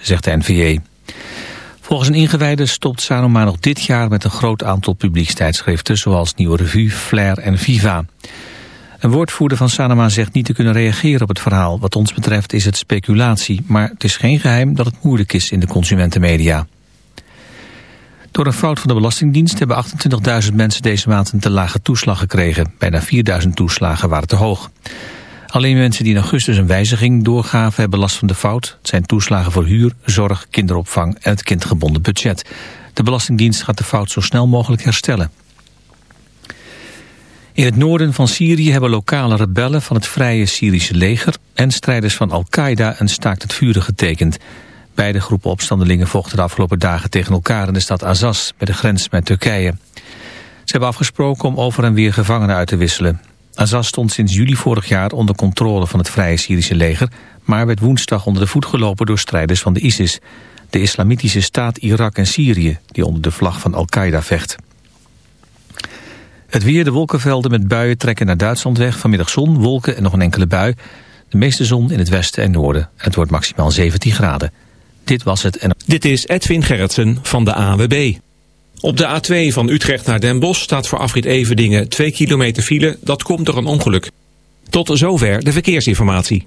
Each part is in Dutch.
zegt de NVA. Volgens een ingewijde stopt Sanoma nog dit jaar met een groot aantal publiekstijdschriften... zoals Nieuwe Revue, Flair en Viva. Een woordvoerder van Sanoma zegt niet te kunnen reageren op het verhaal. Wat ons betreft is het speculatie, maar het is geen geheim dat het moeilijk is in de consumentenmedia. Door een fout van de Belastingdienst hebben 28.000 mensen deze maand een te lage toeslag gekregen. Bijna 4.000 toeslagen waren te hoog. Alleen mensen die in augustus een wijziging doorgaven hebben last van de fout. Het zijn toeslagen voor huur, zorg, kinderopvang en het kindgebonden budget. De Belastingdienst gaat de fout zo snel mogelijk herstellen. In het noorden van Syrië hebben lokale rebellen van het Vrije Syrische leger en strijders van Al-Qaeda een staakt het vuren getekend. Beide groepen opstandelingen vochten de afgelopen dagen tegen elkaar in de stad Azaz, bij de grens met Turkije. Ze hebben afgesproken om over en weer gevangenen uit te wisselen. Azaz stond sinds juli vorig jaar onder controle van het Vrije Syrische leger, maar werd woensdag onder de voet gelopen door strijders van de ISIS, de islamitische staat Irak en Syrië, die onder de vlag van Al-Qaeda vecht. Het weer, de wolkenvelden met buien trekken naar Duitsland weg. Vanmiddag zon, wolken en nog een enkele bui. De meeste zon in het westen en noorden. Het wordt maximaal 17 graden. Dit was het. En... Dit is Edwin Gerritsen van de AWB. Op de A2 van Utrecht naar Den Bosch staat voor afrit Everdingen 2 kilometer file. Dat komt door een ongeluk. Tot zover de verkeersinformatie.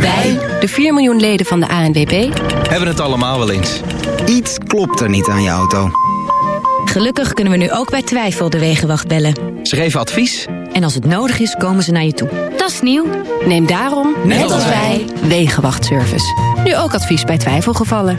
Wij, de 4 miljoen leden van de ANWB, hebben het allemaal wel eens. Iets klopt er niet aan je auto. Gelukkig kunnen we nu ook bij twijfel de Wegenwacht bellen. Ze geven advies. En als het nodig is, komen ze naar je toe. Dat is nieuw. Neem daarom, net, als wij, Wegenwachtservice. Nu ook advies bij twijfelgevallen.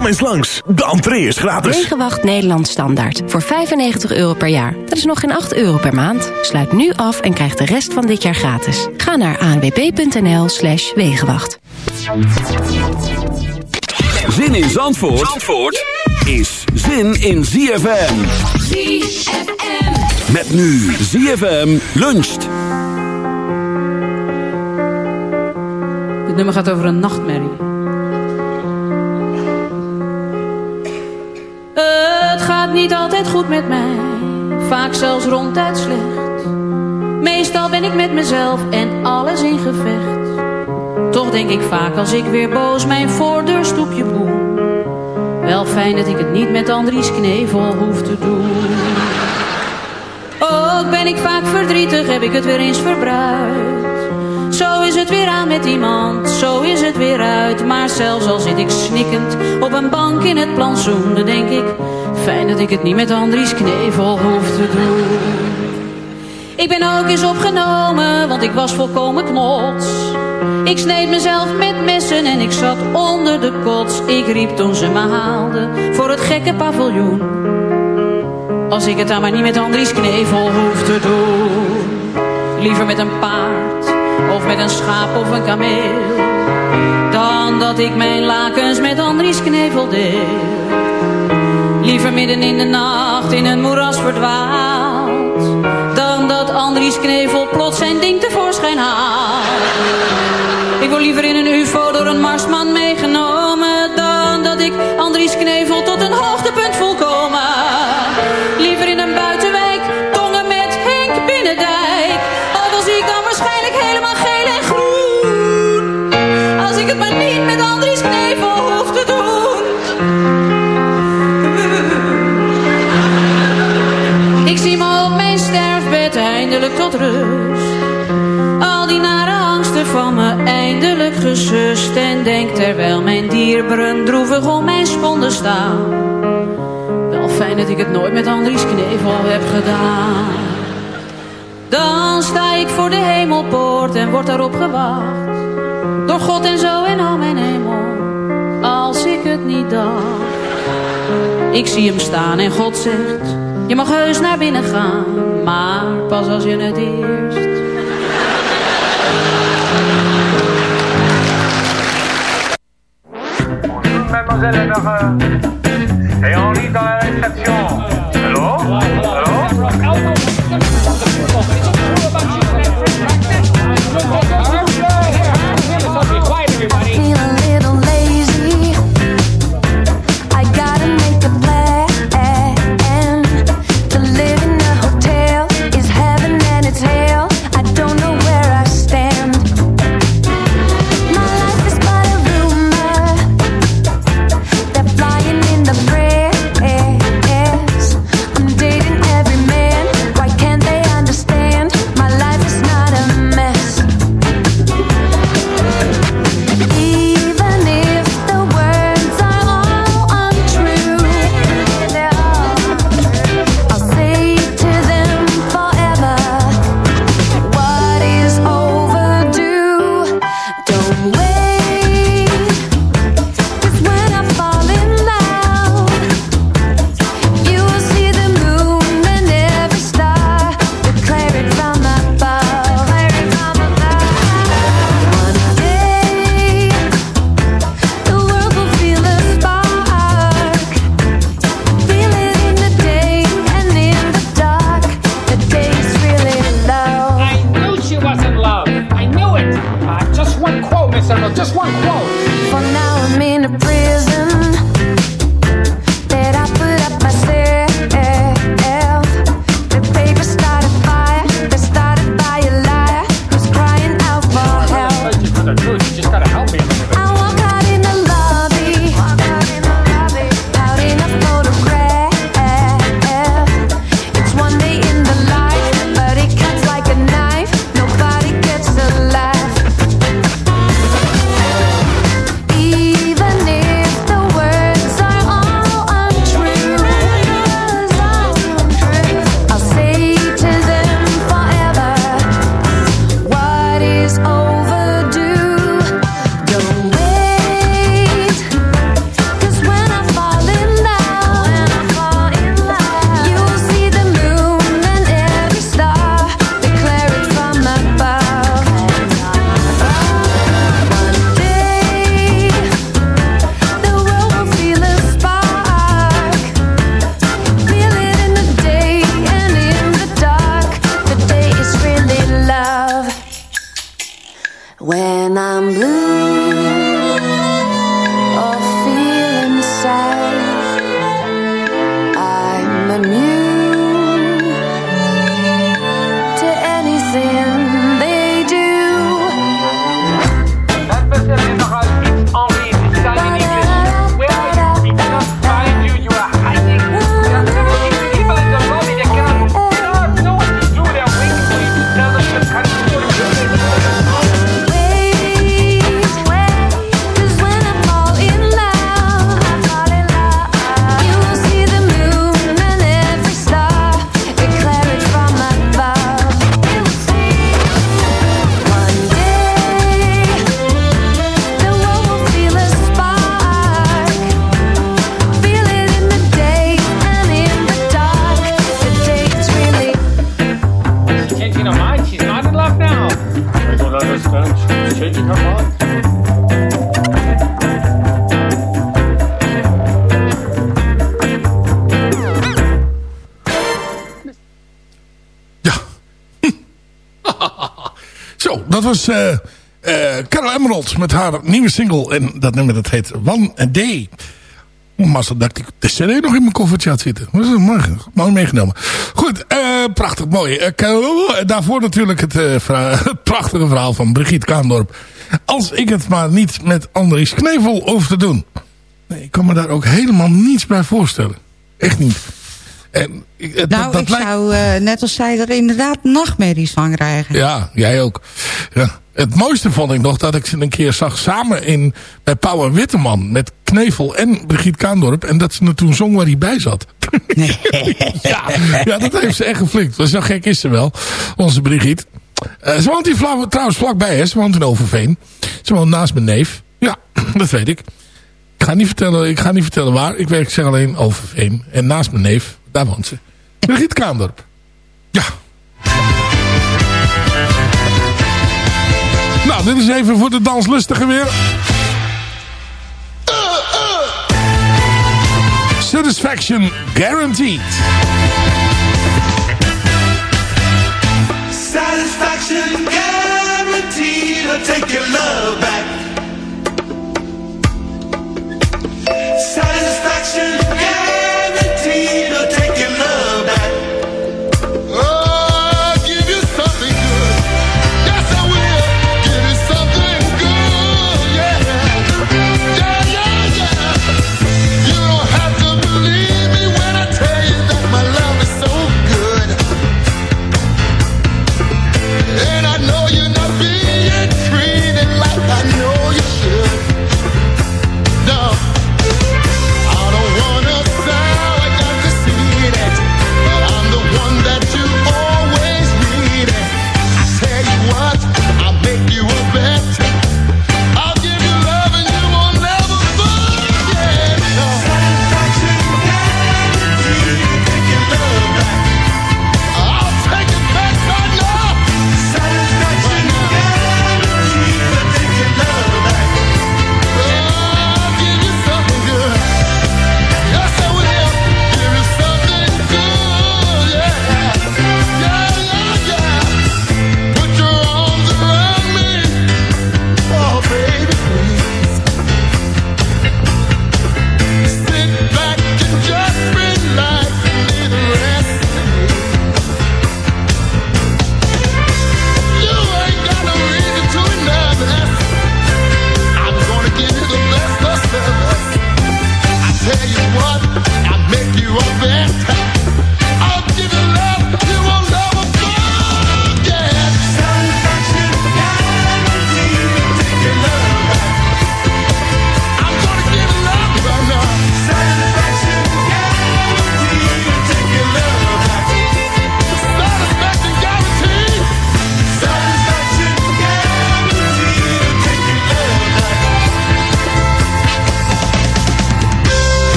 Kom eens langs, de entree is gratis. Wegenwacht Nederland Standaard. Voor 95 euro per jaar. Dat is nog geen 8 euro per maand. Sluit nu af en krijg de rest van dit jaar gratis. Ga naar anwb.nl slash Wegenwacht. Zin in Zandvoort, Zandvoort is zin in ZFM. ZFM. Met nu ZFM luncht. Dit nummer gaat over een nachtmerrie. Niet altijd goed met mij, vaak zelfs ronduit slecht. Meestal ben ik met mezelf en alles in gevecht. Toch denk ik vaak als ik weer boos mijn voordeurstoepje boem. Wel fijn dat ik het niet met Andries Knevel hoef te doen. Ook ben ik vaak verdrietig, heb ik het weer eens verbruikt. Zo is het weer aan met iemand, zo is het weer uit. Maar zelfs al zit ik snikkend op een bank in het plantsoen, dan denk ik... Fijn dat ik het niet met Andries Knevel hoef te doen. Ik ben ook eens opgenomen, want ik was volkomen knots. Ik sneed mezelf met messen en ik zat onder de kots. Ik riep toen ze me haalden voor het gekke paviljoen. Als ik het dan maar niet met Andries Knevel hoef te doen. Liever met een paard, of met een schaap of een kameel. Dan dat ik mijn lakens met Andries Knevel deel. Liever midden in de nacht in een moeras verdwaald Dan dat Andries Knevel plots zijn ding tevoorschijn haalt. Ik word liever in een ufo door een marsman meegenomen. Dan dat ik Andries Knevel tot een En en er terwijl mijn dierberen droevig om mijn sponden staan. Wel fijn dat ik het nooit met Andries Knevel heb gedaan. Dan sta ik voor de hemelpoort en word daarop gewacht. Door God en zo en al mijn hemel, als ik het niet dacht. Ik zie hem staan en God zegt, je mag heus naar binnen gaan, maar pas als je het eer Et on lit dans la réception. Allô? Allô? was Carol Emerald met haar nieuwe single. En dat nummer dat heet One a Day. Maar dacht ik, de CD nog in mijn koffertje zitten. Dat is mooi, mooi meegenomen. Goed, eh, prachtig, mooi. daarvoor natuurlijk het, prachtige verhaal van Brigitte Kaandorp. Als ik het maar niet met Andries Knevel hoef te doen. Nee, ik kan me daar ook helemaal niets bij voorstellen. Echt niet. En, het- Nou, dat, dat ik lijkt- zou, eh, net als zij, er inderdaad nachtmerries van krijgen. Ja, jij ook. Ja. Het mooiste vond ik nog dat ik ze een keer zag samen in, bij Pauw en Witteman. Met Knevel en Brigitte Kaandorp. En dat ze er toen zong waar hij bij zat. ja, ja, dat heeft ze echt geflikt. Dus zo gek is ze wel, onze Brigitte. Eh, ze woont hier trouwens vlakbij, hè. Ze woont in Overveen. Ze woont naast mijn neef. Ja, dat weet ik. Ik ga niet vertellen, ik ga niet vertellen waar. Ik werk zeg alleen Overveen. En naast mijn neef, daar woont ze. Brigitte Kaandorp. Ja. Nou, dit is even voor de danslustige weer. Satisfaction guaranteed. Satisfaction guaranteed. I'll take your love back.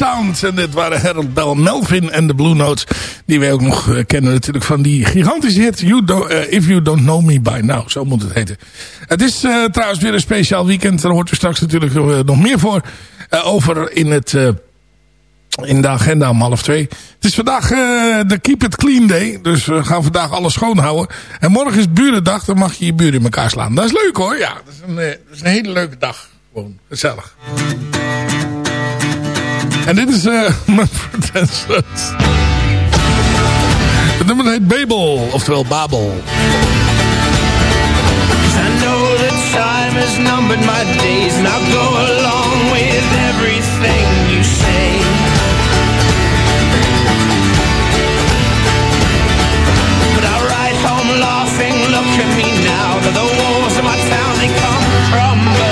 En dit waren Harold Bell, Melvin en de Blue Notes. Die wij ook nog eh, kennen natuurlijk van die gigantische hit. You eh, If You Don't Know Me By Now. Zo moet het heten. Het is eh, trouwens weer een speciaal weekend. Daar hoort u straks natuurlijk nog meer voor. over in het... in de agenda om half twee. Het is vandaag de Keep It Clean Day. Dus we gaan vandaag alles schoonhouden. En morgen is burendag. Dan mag je je buren in elkaar slaan. Dat is leuk hoor. Ja, dat is een, dat is een hele leuke dag. Gewoon gezellig. En dit is uh, Mumford Sons. Het nummer heet Babel. Oftewel Babel. I know that time has numbered my days, and I'll go along with everything you say. But I ride home laughing, look at me now. The walls of my town they come crumbling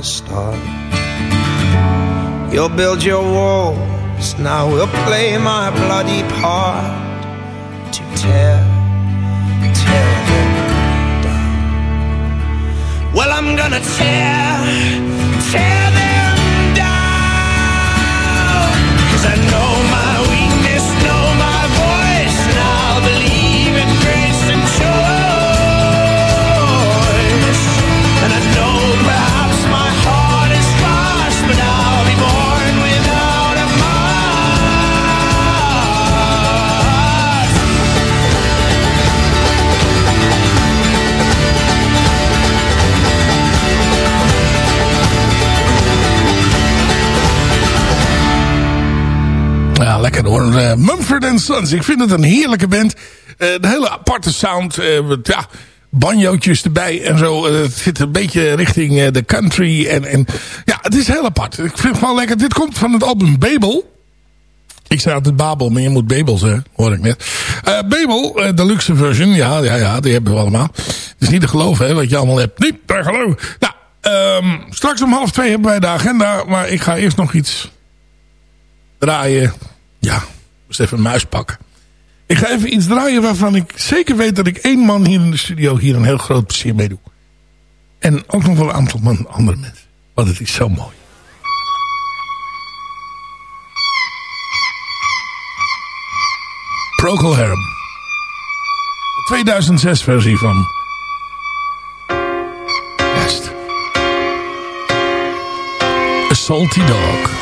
the start. You'll build your walls, now we'll play my bloody part to tear, tear them down. Well, I'm gonna tear, tear them lekker hoor. Eh, Mumford Sons. Ik vind het een heerlijke band. Eh, een hele aparte sound. eh, ja, banjootjes erbij en zo. Het zit een beetje richting de country. En, en ja, het is heel apart. Ik vind het gewoon lekker. Dit komt van het album Babel. Ik zei altijd Babel, maar je moet Babel zeggen, hoor ik net. Eh Babel, de luxe version, ja, ja, ja, die hebben we allemaal. Het is niet te geloven, hè, wat je allemaal hebt. Niet te geloven. Nou, ehm, straks om half twee hebben wij de agenda, maar ik ga eerst nog iets draaien. Ja, moest even een muis pakken. Ik ga even iets draaien waarvan ik zeker weet dat ik één man hier in de studio hier een heel groot plezier mee doe. En ook nog wel een aantal man, andere mensen. Want het is zo mooi. Procol Harum. De 2006 versie van West. A Salty Dog.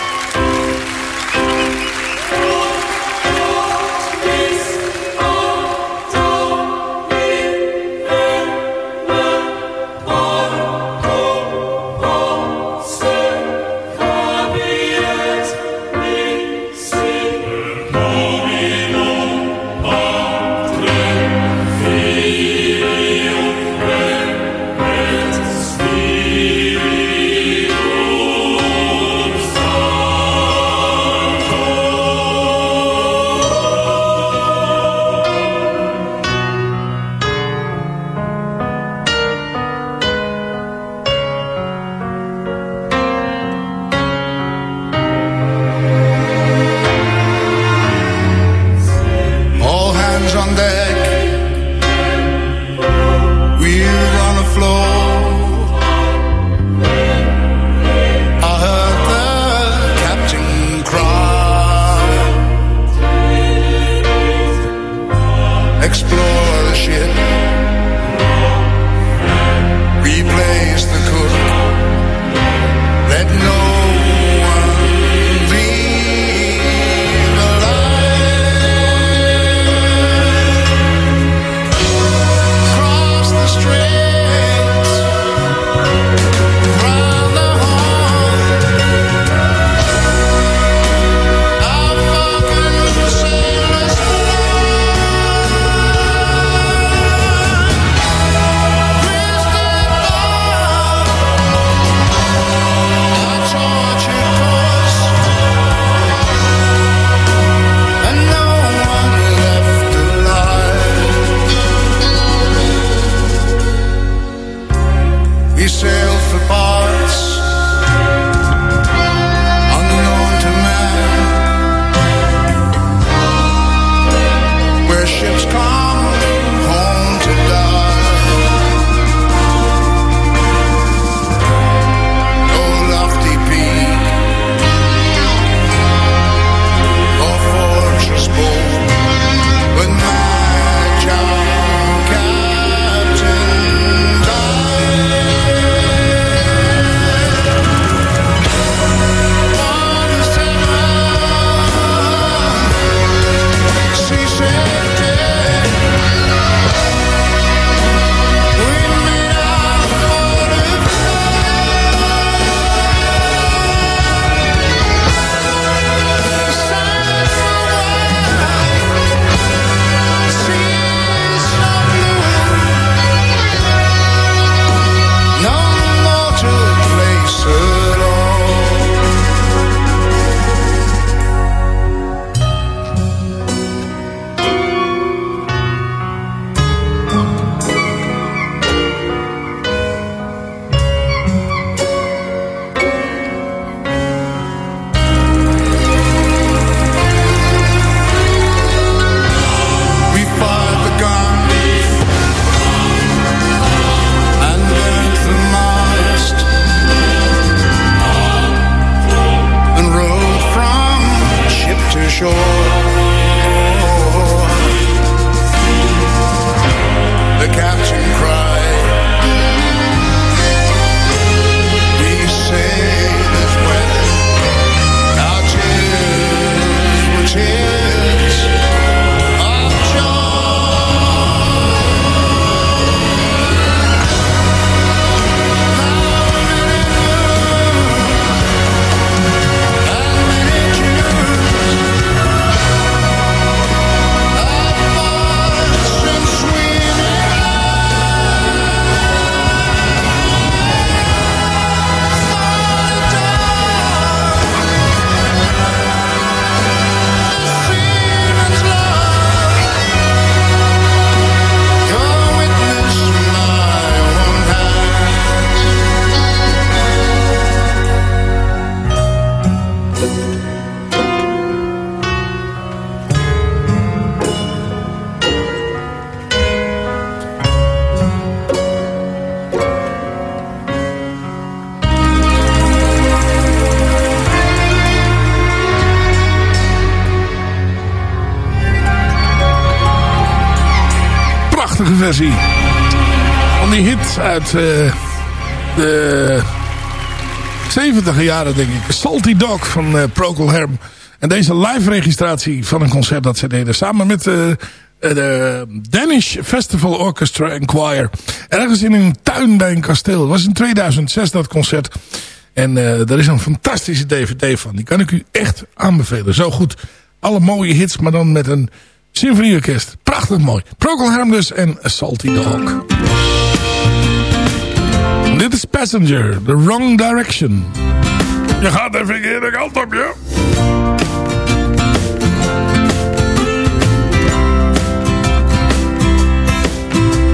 Uit eh, de 70 jaren, denk ik. Salty Dog van eh, Procol Harum. En deze live registratie van een concert dat ze deden. Samen met eh, de Danish Festival Orchestra and Choir. Ergens in een tuin bij een kasteel. Was in 2006 dat concert. En uh, er is een fantastische DVD van. Die kan ik u echt aanbevelen. Zo goed. Alle mooie hits, maar dan met een symfonieorkest. Prachtig mooi. Procol Harum dus en Salty Dog. Dit is Passenger, The Wrong Direction. Je gaat de verkeerde kant op, ja.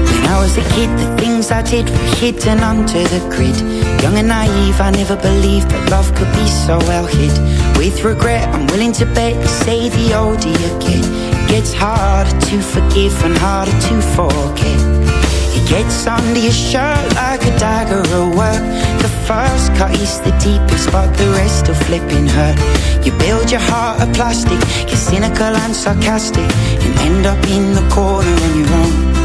When I was a kid, the things I did were hidden under the grid. Young and naive, I never believed that love could be so well hid. With regret, I'm willing to bet, you say the older you get, it gets harder to forgive and harder to forget. It gets under your shirt like a dagger at work. The first cut is the deepest, but the rest are flipping hurt. You build your heart of plastic, you're cynical and sarcastic, and end up in the corner on your own.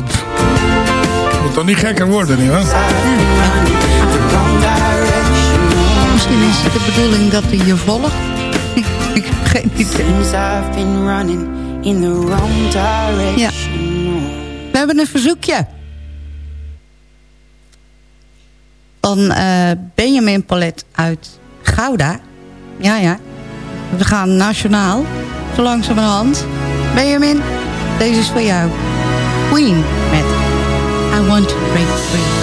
Moet toch niet gekker worden, nietwaar? Misschien is het de bedoeling dat hij je volgt. Ik heb geen idee. Seems I've been running in the wrong direction. Ja. We hebben een verzoekje. Van eh, Benjamin Palet uit Gouda. Ja, ja. We gaan nationaal. Zo langzamerhand. Benjamin, deze is voor jou. Queen met I Want to Break Free.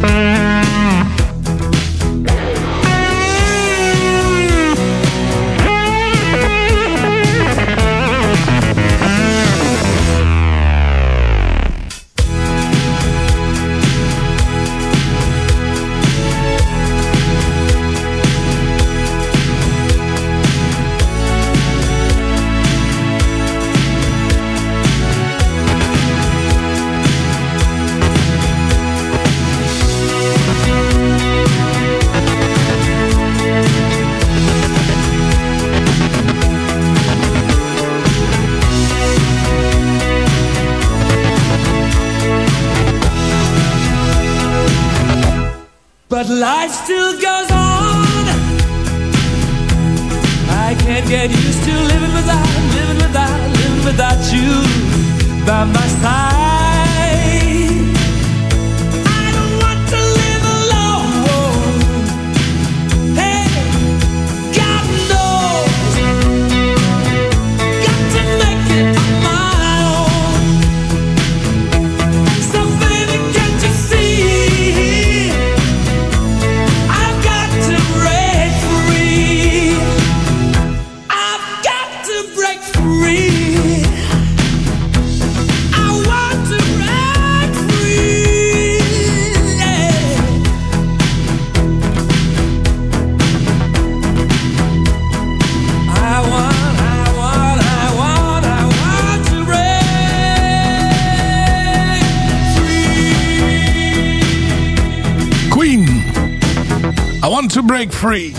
Bye. free.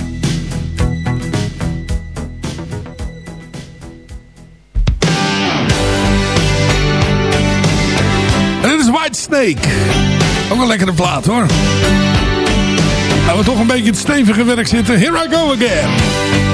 En dit is White Snake. Ook een lekkere plaat hoor. Nou, we toch een beetje het stevige werk zitten. Here I go again.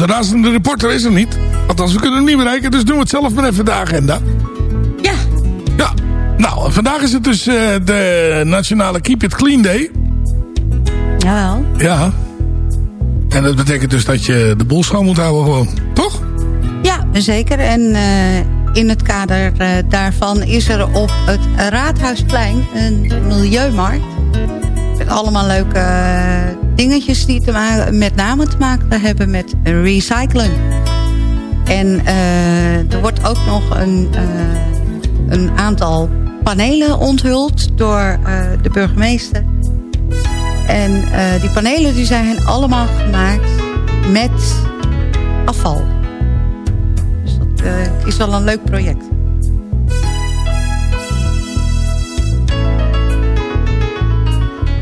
Onze razende reporter is er niet. Althans, we kunnen hem niet bereiken, dus doen we het zelf maar even de agenda. Ja. Ja. Nou, vandaag is het dus eh, de nationale Keep It Clean Day. Jawel. Ja. En dat betekent dus dat je de boel schoon moet houden gewoon. Toch? Ja, zeker. En eh, in het kader eh, daarvan is er op het Raadhuisplein een milieumarkt. Met allemaal leuke dingetjes die te maken, met name te maken hebben met recyclen. En eh, er wordt ook nog een, eh, een aantal panelen onthuld door eh, de burgemeester. En die panelen die zijn allemaal gemaakt met afval. Dus dat is wel een leuk project.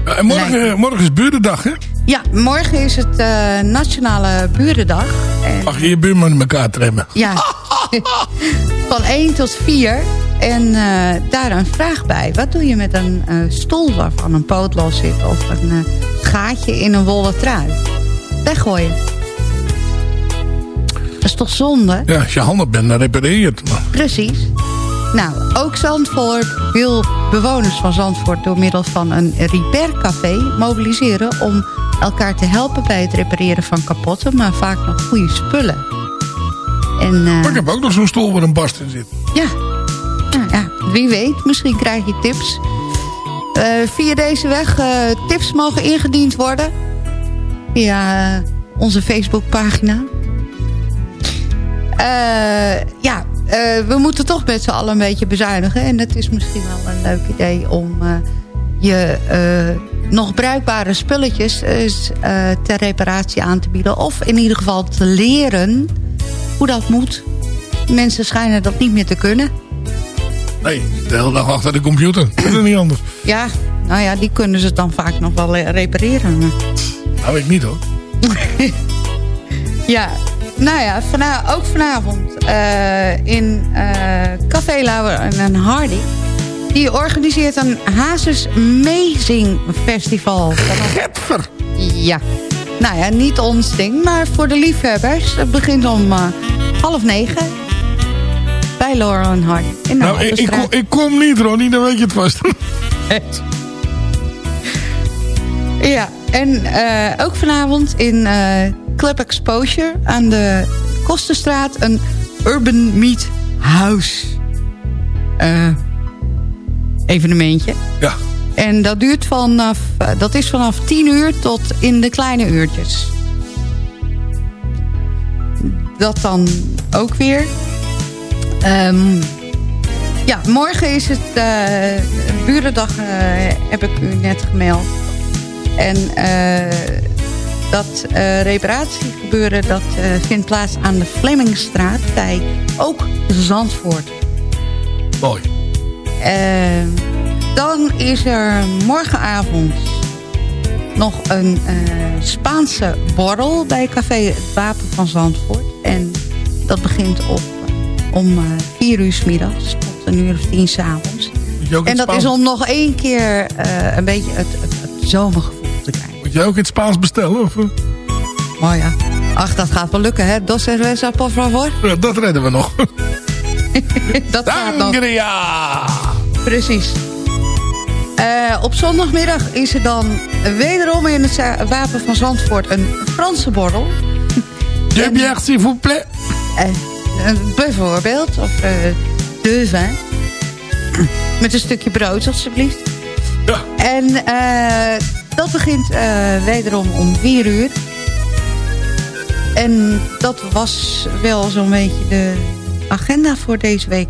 En morgen, morgen is burendag, hè? Ja, morgen is het eh, Nationale Burendag. En, Mag je je buurman in elkaar tremmen? ja, van 1 tot 4. En eh, daar een vraag bij. Wat doe je met een eh, stoel waarvan een poot los zit... of een eh, gaatje in een wollen trui? Weggooien. Dat is toch zonde? Ja, als je handig bent, dan repareer je het. maar. Precies. Nou, ook Zandvoort wil bewoners van Zandvoort... door middel van een repaircafé mobiliseren... om elkaar te helpen bij het repareren van kapotte... maar vaak nog goede spullen. En, eh, Maar ik heb ook nog zo'n stoel waar een barst in zit. ja. Nou ja, wie weet, misschien krijg je tips. Eh, via deze weg eh, tips mogen ingediend worden. Via onze Facebookpagina. Ja, we moeten toch met z'n allen een beetje bezuinigen. En het is misschien wel een leuk idee om eh, je eh, nog bruikbare spulletjes eh, ter reparatie aan te bieden. Of in ieder geval te leren hoe dat moet. Mensen schijnen dat niet meer te kunnen. Nee, de hele dag achter de computer. Dat is niet anders. Ja, nou ja, die kunnen ze dan vaak nog wel eh, repareren. Nou, ik niet hoor. Ja, nou ja, ook vanavond eh, in eh, Café Lauwer en Hardy. Die organiseert een Hazes Amazing Festival. Ja. Nou ja, niet ons ding, maar voor de liefhebbers. Het begint om eh, half negen. Bij Laura en Hardy. In de Nou, ik, ik, kom, ik kom niet, Ronnie, dan weet je het vast. Ja, en ook vanavond in Club Exposure aan de Kostenstraat een Urban Meet House eh, evenementje. Ja. En dat duurt vanaf, eh, dat is vanaf 10 uur tot in de kleine uurtjes. Dat dan ook weer. Ehm, ja, morgen is het eh, Burendag, heb ik u net gemeld. En eh, dat eh, reparatiegebeuren dat, eh, vindt plaats aan de Flemmingstraat bij ook Zandvoort. Mooi. Ehm, dan is er morgenavond nog een eh, Spaanse borrel bij Café Het Wapen van Zandvoort. En dat begint op, om 4 uur 's middags tot een uur of tien ook in En dat Spaans- is om nog één keer een beetje het, het, het. Moet jij ook in het Spaans bestellen? Of? eh? Maar ja, ach, dat gaat wel lukken, hè? Dos cerveza, por favor. Ja, dat redden we nog. dat gaat nog. Precies. Eh, op zondagmiddag is er dan wederom in het Wapen van Zandvoort een Franse borrel. De bière, s'il vous plaît. Eh, eh, bijvoorbeeld. Of eh de vin. Met een stukje brood, alsjeblieft. Ja. En eh, dat begint eh, wederom om 4 uur. En dat was wel zo'n beetje de agenda voor deze week.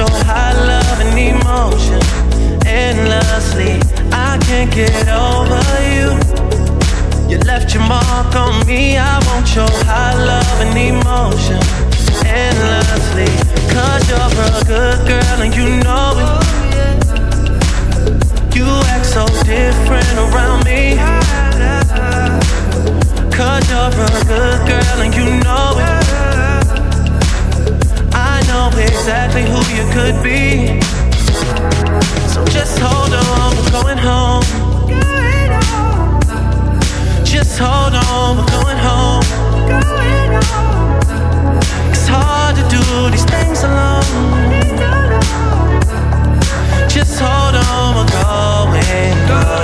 Your high love and emotion endlessly. I can't get over you. You left your mark on me. I want your high love and emotion endlessly. Cause you're a good girl and you know it. You act so different around me. Cause you're a good girl and you know it. Exactly who you could be. So just hold on, we're going home. Just hold on, we're going home. It's hard to do these things alone. Just hold on, we're going home.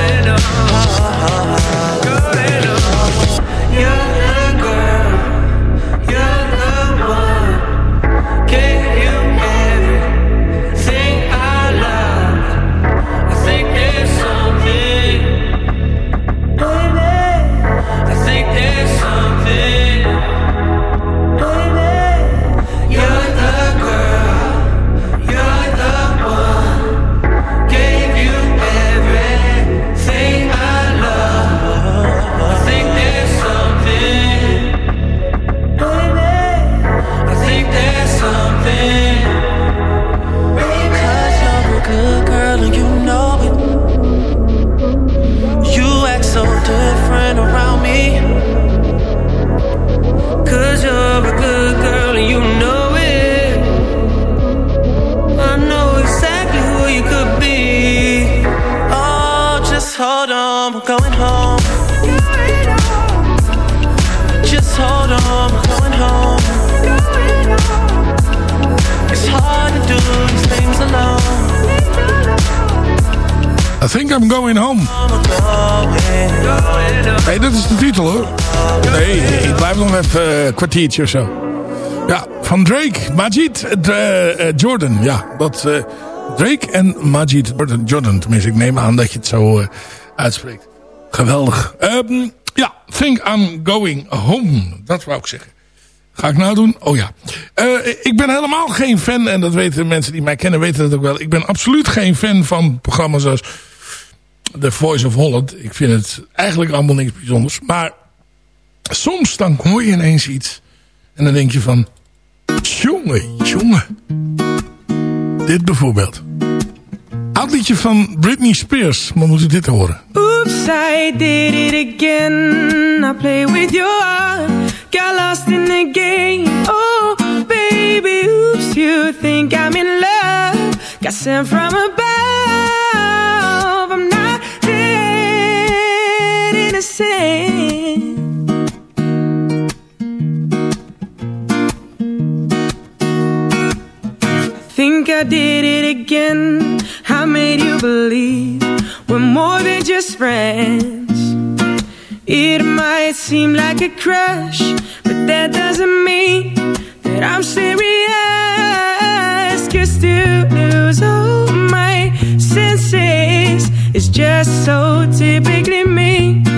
I think I'm going home. Nee, dat is de titel hoor. Nee, ik blijf nog even een kwartiertje of zo. Ja, van Drake, Majid eh, eh, Jordan. Ja, dat eh, Drake en Majid Jordan. Tenminste, ik neem aan dat je het zo eh, uitspreekt. Geweldig. Ehm, ja, think I'm going home. Dat wou ik zeggen. Ga ik nou doen? Oh ja. Eh, ik ben helemaal geen fan, en dat weten mensen die mij kennen weten dat ook wel. Ik ben absoluut geen fan van programma's als The Voice of Holland. Ik vind het eigenlijk allemaal niks bijzonders. Maar soms dan hoor je ineens iets. En dan denk je van... Jongen, jongen. Dit bijvoorbeeld. Oud liedje van Britney Spears. Maar moet u dit horen. Oops, I did it again. I play with your heart. Got lost in the game. Oh, baby, oops, you think I'm in love. Got sent from above. Innocent. Think I did it again. I made you believe we're more than just friends. It might seem like a crush, but that doesn't mean that I'm serious. Cause to lose all my senses is just so typically me.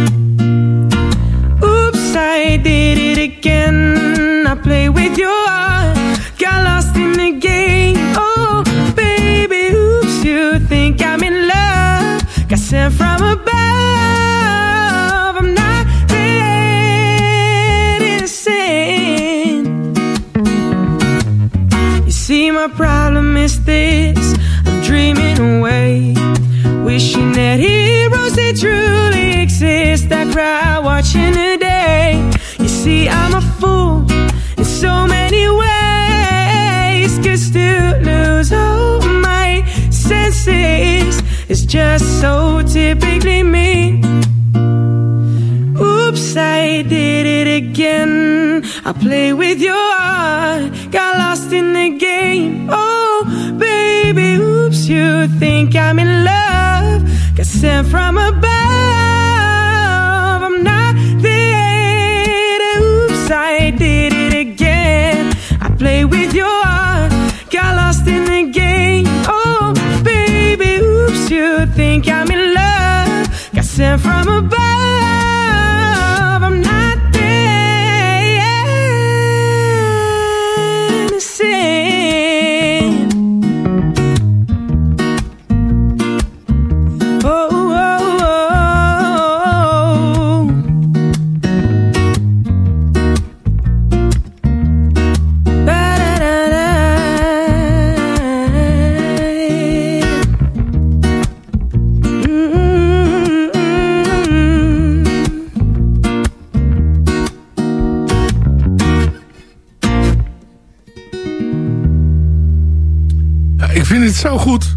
This I'm dreaming away, wishing that heroes they truly exist. That cry watching the day. You see, I'm a fool in so many ways. Cause still lose all my senses It's just so typically me. Oops, I did it again. I play with your heart, got lost in the you think I'm in love. Got sent from above. Het zo goed.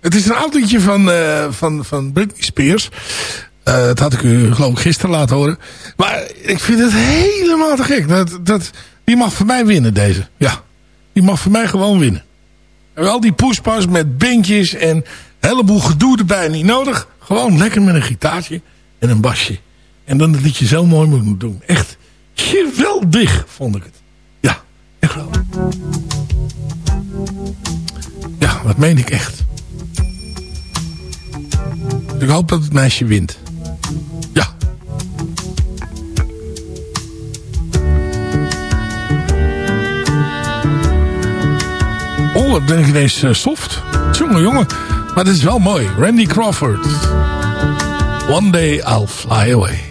Het is een oud van, eh, van, van Britney Spears. Eh, dat had ik u geloof ik gisteren laten horen. Maar ik vind het helemaal te gek. Dat, dat, die mag voor mij winnen deze. Ja, die mag voor mij gewoon winnen. En al die poespas met bintjes en een heleboel gedoe erbij niet nodig. Gewoon lekker met een gitaartje en een basje. En dan het liedje zo mooi moeten doen. Echt geweldig vond ik het. Ja, echt wel. Dat meen ik echt. Dus ik hoop dat het meisje wint. Ja. Oh, dan ben ik ineens eh, soft. Jongen, jongen. Maar het is wel mooi. Randy Crawford. One day I'll fly away.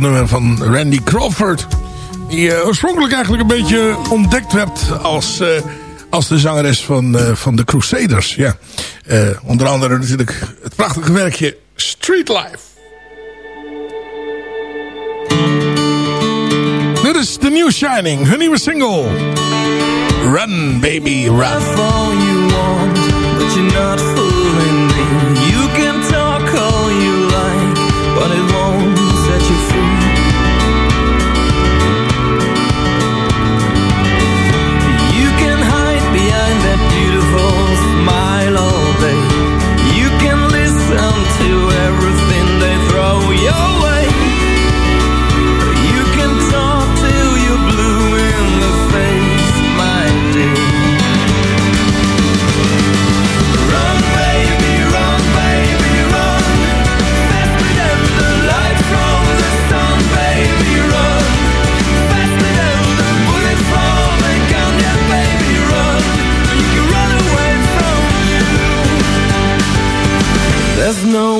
Nummer van Randy Crawford. Die eh, oorspronkelijk eigenlijk een beetje ontdekt werd als, eh, als de zangeres van, eh, van de Crusaders. Ja. Onder andere natuurlijk het prachtige werkje Street Life. Dit is The New Shining, hun nieuwe single. Run, baby, run.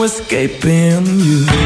Escaping you.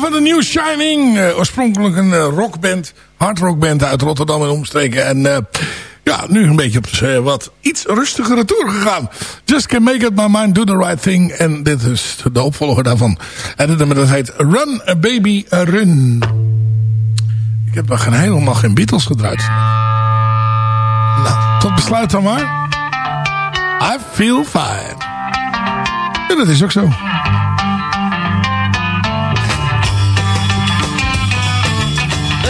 Van de New Shining. Eh, oorspronkelijk een eh, rockband, hardrockband uit Rotterdam en omstreken. En eh, ja, nu een beetje op wat iets rustigere tour gegaan. Just can make up my mind, do the right thing. En dit is de opvolger daarvan. En het nummer dat heet Run a Baby Run. Ik heb nog geen, helemaal geen Beatles gedraaid. Nou, tot besluit dan maar. I feel fine. En dat is ook zo.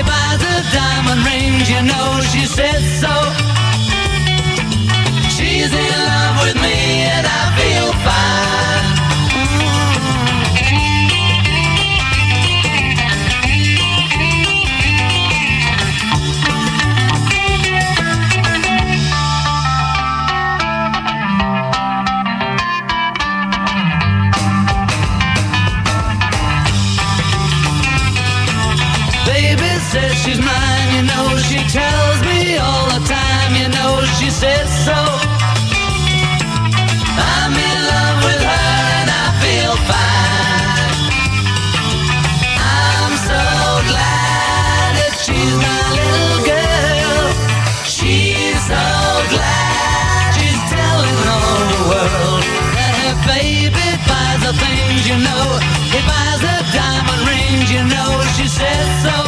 He buys her diamond rings, you know. She says so. Says she's mine, you know she tells me all the time, you know she says so. I'm in love with her and I feel fine. I'm so glad that she's my little girl. She's so glad she's telling all the world that her baby buys the things you know. He buys the diamond rings, you know she says so.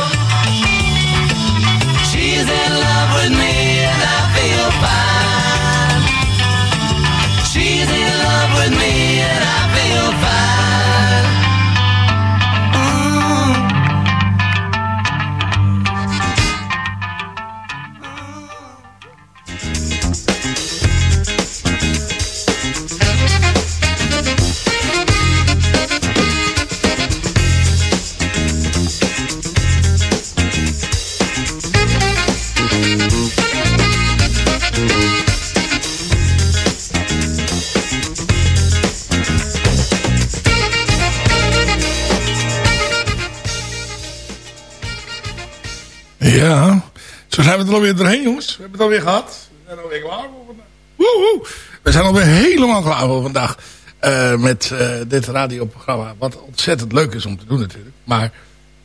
Alweer doorheen, jongens. We hebben het alweer gehad. We zijn alweer klaar voor vandaag. We zijn alweer helemaal klaar voor vandaag. eh, met eh, dit radioprogramma. Wat ontzettend leuk is om te doen natuurlijk. Maar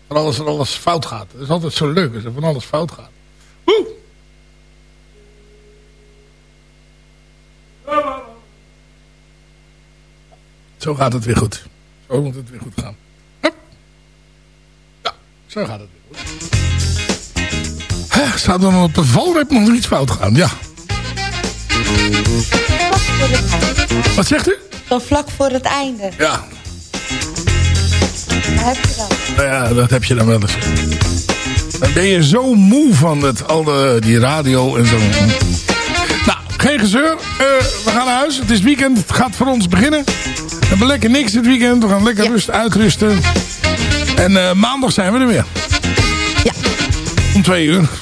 vooral als er alles fout gaat. Het is altijd zo leuk als er van alles fout gaat. Woe! Zo gaat het weer goed. Zo moet het weer goed gaan. Hup. Ja, zo gaat het weer goed. Hè, zou dan op de valrep nog iets fout gaan? Ja. Wat zegt u? Zo vlak voor het einde. Ja. Daar heb je dan. Nou ja, dat heb je dan wel eens. Dan ben je zo moe van het, al de, die radio en zo. Nou, geen gezeur. Eh, we gaan naar huis. Het is weekend. Het gaat voor ons beginnen. We hebben lekker niks dit weekend. We gaan lekker rust, uitrusten. En eh, maandag zijn we er weer. Ja. Om twee uur.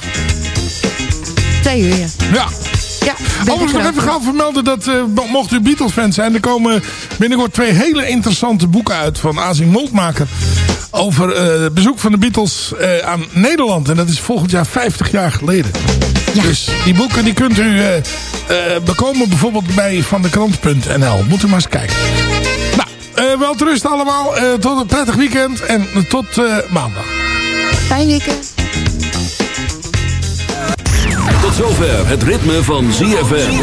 Twee uur, ja. Ja. Ja, Overigens nog even gauw vermelden dat, eh, mocht u Beatles-fan zijn... er komen binnenkort twee hele interessante boeken uit van Azing Moltmaker... over eh, het bezoek van de Beatles eh, aan Nederland. En dat is volgend jaar 50 jaar geleden. Dus die boeken die kunt u bekomen bijvoorbeeld bij vandekrant.nl. Moet u maar eens kijken. Nou, wel rust allemaal. Tot een prettig weekend en tot maandag. Fijn weekend. Tot zover het ritme van ZFM.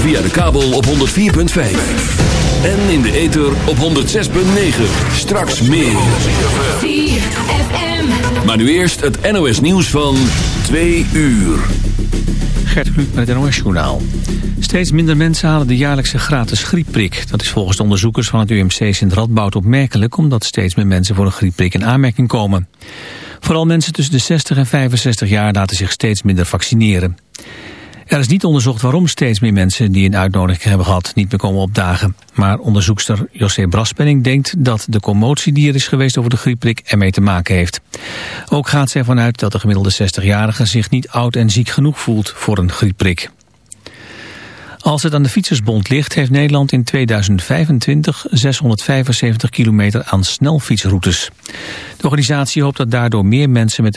Via de kabel op 104.5. En in de ether op 106.9. Straks meer. Maar nu eerst het NOS nieuws van 2 uur. Gert Kluk met het NOS Journaal. Steeds minder mensen halen de jaarlijkse gratis griepprik. Dat is volgens de onderzoekers van het UMC Sint Radboud opmerkelijk... omdat steeds meer mensen voor een griepprik in aanmerking komen. Vooral mensen tussen de 60 en 65 jaar laten zich steeds minder vaccineren. Er is niet onderzocht waarom steeds meer mensen die een uitnodiging hebben gehad niet meer komen opdagen. Maar onderzoekster José Braspenning denkt dat de commotie die er is geweest over de griepprik ermee te maken heeft. Ook gaat zij ervan uit dat de gemiddelde 60-jarige zich niet oud en ziek genoeg voelt voor een griepprik. Als het aan de Fietsersbond ligt, heeft Nederland in 2025 675 kilometer aan snelfietsroutes. De organisatie hoopt dat daardoor meer mensen met de